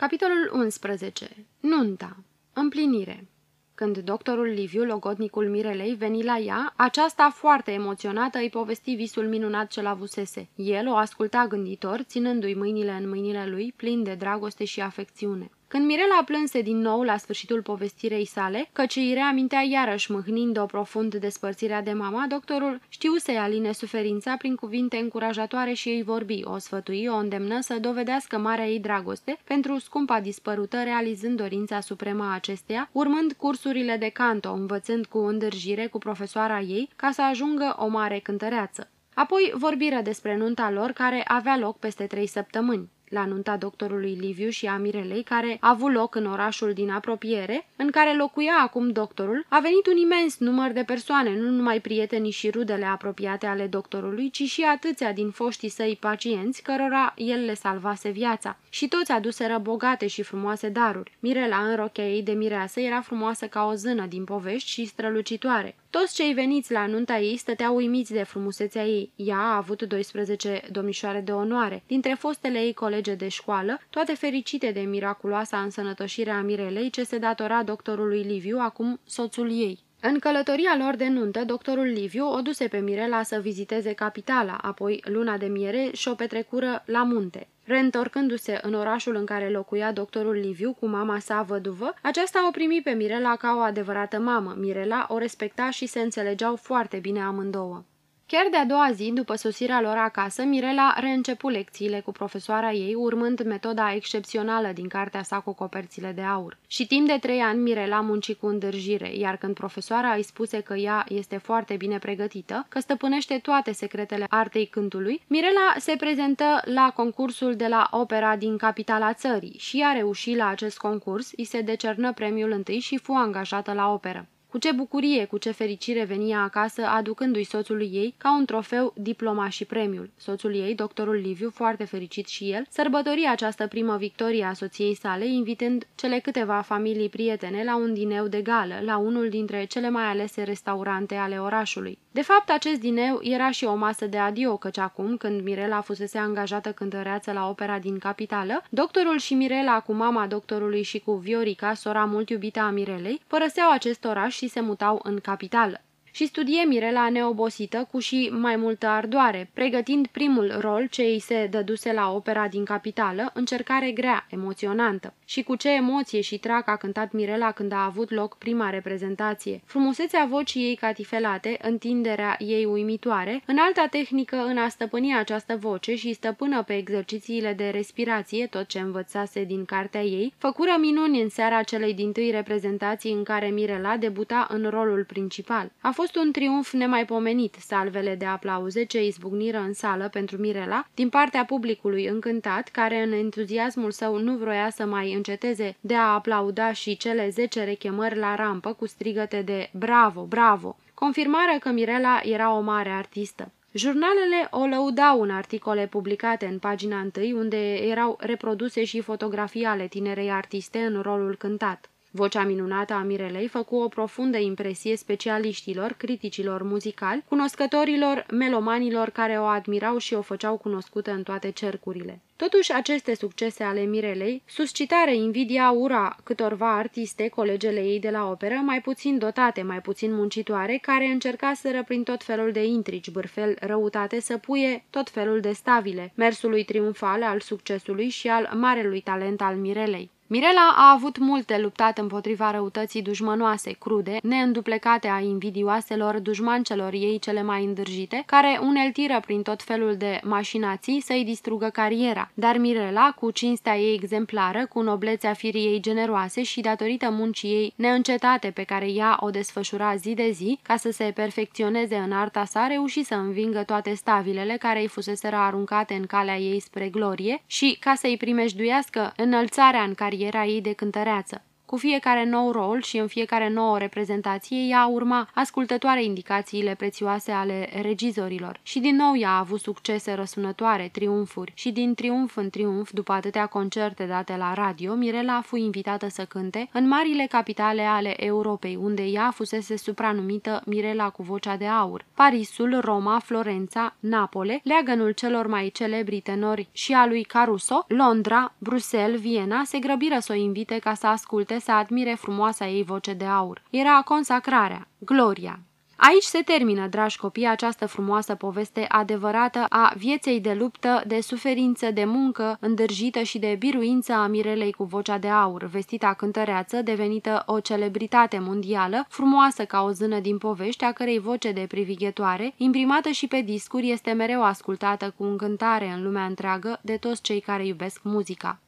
Capitolul 11. Nunta. Împlinire. Când doctorul Liviu, logodnicul Mirelei, veni la ea, aceasta, foarte emoționată, îi povesti visul minunat ce-l avusese. El o asculta gânditor, ținându-i mâinile în mâinile lui, plin de dragoste și afecțiune. Când Mirela plânse din nou la sfârșitul povestirei sale, căci îi reamintea iarăși mâhnind-o profund despărțirea de mama, doctorul știu să-i aline suferința prin cuvinte încurajatoare și îi vorbi, o sfătui, o îndemnă să dovedească marea ei dragoste pentru scumpa dispărută, realizând dorința supremă a acesteia, urmând cursurile de canto, învățând cu îndârjire cu profesoara ei, ca să ajungă o mare cântăreață. Apoi vorbiră despre nunta lor, care avea loc peste trei săptămâni la nunta doctorului Liviu și a Mirelei, care a avut loc în orașul din apropiere, în care locuia acum doctorul, a venit un imens număr de persoane, nu numai prietenii și rudele apropiate ale doctorului, ci și atâția din foștii săi pacienți, cărora el le salvase viața. Și toți aduseră bogate și frumoase daruri. Mirela, în rochea ei de mireasă, era frumoasă ca o zână din povești și strălucitoare. Toți cei veniți la nunta ei stăteau uimiți de frumusețea ei. Ea a avut 12 domnișoare de onoare. Dintre fostele ei colege de școală, toate fericite de miraculoasa însănătoșire a Mirelei ce se datora doctorului Liviu, acum soțul ei. În călătoria lor de nuntă, doctorul Liviu o duse pe Mirela să viziteze capitala, apoi luna de miere și-o petrecură la munte. Reîntorcându-se în orașul în care locuia doctorul Liviu cu mama sa văduvă, aceasta o primi pe Mirela ca o adevărată mamă. Mirela o respecta și se înțelegeau foarte bine amândouă. Chiar de-a doua zi, după sosirea lor acasă, Mirela reîncepu lecțiile cu profesoara ei, urmând metoda excepțională din cartea sa cu coperțile de aur. Și timp de trei ani Mirela munci cu îndârjire, iar când profesoara îi spuse că ea este foarte bine pregătită, că stăpânește toate secretele artei cântului, Mirela se prezentă la concursul de la opera din capitala țării și a reușit la acest concurs, îi se decernă premiul întâi și fu angajată la operă. Cu ce bucurie, cu ce fericire venia acasă, aducându-i soțului ei, ca un trofeu, diploma și premiul. Soțul ei, doctorul Liviu, foarte fericit și el, sărbători această primă victorie a soției sale, invitând cele câteva familii prietene la un dineu de gală, la unul dintre cele mai alese restaurante ale orașului. De fapt, acest dineu era și o masă de adio, căci acum, când Mirela fusese angajată cântăreață la opera din capitală, doctorul și Mirela, cu mama doctorului și cu Viorica, sora mult iubită a Mirelei, părăseau acest oraș și se mutau în capitală și studie Mirela neobosită cu și mai multă ardoare, pregătind primul rol ce îi se dăduse la opera din capitală, încercare grea, emoționantă. Și cu ce emoție și trac a cântat Mirela când a avut loc prima reprezentație. Frumusețea vocii ei catifelate, întinderea ei uimitoare, în alta tehnică în a stăpâni această voce și stăpână pe exercițiile de respirație, tot ce învățase din cartea ei, făcură minuni în seara celei din tâi reprezentații în care Mirela debuta în rolul principal. A fost un triumf nemaipomenit, salvele de aplauze ce izbucniră în sală pentru Mirela, din partea publicului încântat, care în entuziasmul său nu vroia să mai înceteze de a aplauda și cele zece rechemări la rampă cu strigăte de bravo, bravo, confirmară că Mirela era o mare artistă. Jurnalele o lăudau în articole publicate în pagina întâi, unde erau reproduse și fotografii ale tinerei artiste în rolul cântat. Vocea minunată a Mirelei făcu o profundă impresie specialiștilor, criticilor muzicali, cunoscătorilor, melomanilor care o admirau și o făceau cunoscută în toate cercurile. Totuși, aceste succese ale Mirelei suscitare invidia ura câtorva artiste, colegele ei de la operă, mai puțin dotate, mai puțin muncitoare, care încercaseră prin tot felul de intrigi, bârfel, răutate să puie tot felul de stavile, mersului triumfal al succesului și al marelui talent al Mirelei. Mirela a avut multe luptat împotriva răutății dușmănoase, crude, neînduplecate a invidioaselor dușmancelor ei cele mai îndârjite, care uneltiră prin tot felul de mașinații să-i distrugă cariera. Dar Mirela, cu cinstea ei exemplară, cu noblețea firii ei generoase și datorită muncii ei neîncetate pe care ea o desfășura zi de zi, ca să se perfecționeze în arta sa, reuși să învingă toate stabilele care îi fuseseră aruncate în calea ei spre glorie și, ca să-i primejduiască înălțarea în care cariera ei de cântăreață. Cu fiecare nou rol și în fiecare nouă reprezentație ea urma ascultătoare indicațiile prețioase ale regizorilor. Și din nou ea a avut succese răsunătoare, triumfuri și din triumf în triumf, după atâtea concerte date la radio, Mirela a fost invitată să cânte în marile capitale ale Europei, unde ea fusese supranumită Mirela cu vocea de aur. Parisul, Roma, Florența, Napole, leagănul celor mai celebri tenori și a lui Caruso, Londra, Bruxelles, Viena se grăbiră să o invite ca să asculte, să admire frumoasa ei voce de aur. Era consacrarea, gloria. Aici se termină, dragi copii, această frumoasă poveste adevărată a vieței de luptă, de suferință, de muncă, îndârjită și de biruință a Mirelei cu vocea de aur, vestita cântăreață, devenită o celebritate mondială, frumoasă ca o zână din povești, a cărei voce de privighetoare, imprimată și pe discuri, este mereu ascultată cu încântare în lumea întreagă de toți cei care iubesc muzica.